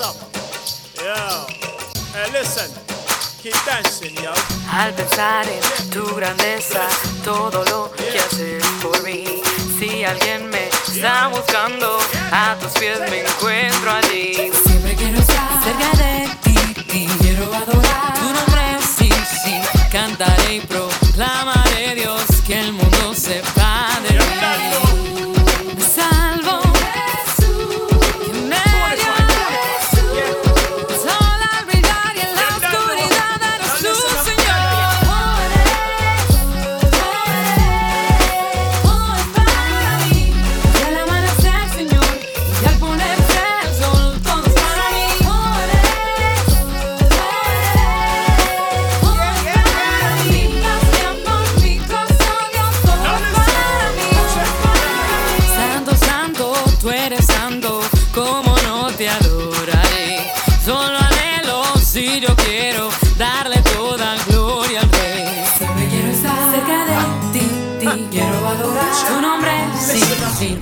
Bless up. Yo. Hey, listen. Keep dancing, yo. Al pensar en tu grandeza, todo lo que haces por mí. Si alguien me está buscando, a tus pies me encuentro allí. Siempre quiero estar cerca de ti, ti. quiero adorar tu nombre, sí, sí. Cantaré y te adoraré. Solo anhelo si yo quiero darle toda gloria al Rey. Siempre quiero estar cerca de ti, ti. quiero adorar tu nombre, sí, sí.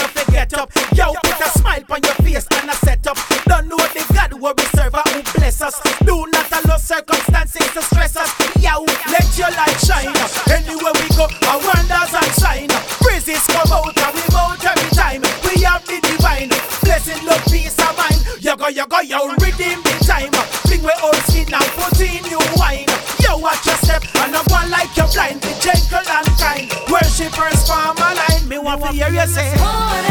On the get up. Yo, put a smile on your face and a set up. Don't know the God where we serve and who bless us. Do not allow circumstances to stress us. Yo, let your light shine. Anywhere we go, our wonders and sign. Praises come out and we out every time. We have the divine. Blessing, love, peace, and mind. Yo, go, yo, go, yo, redeem the time. Want to hear you say.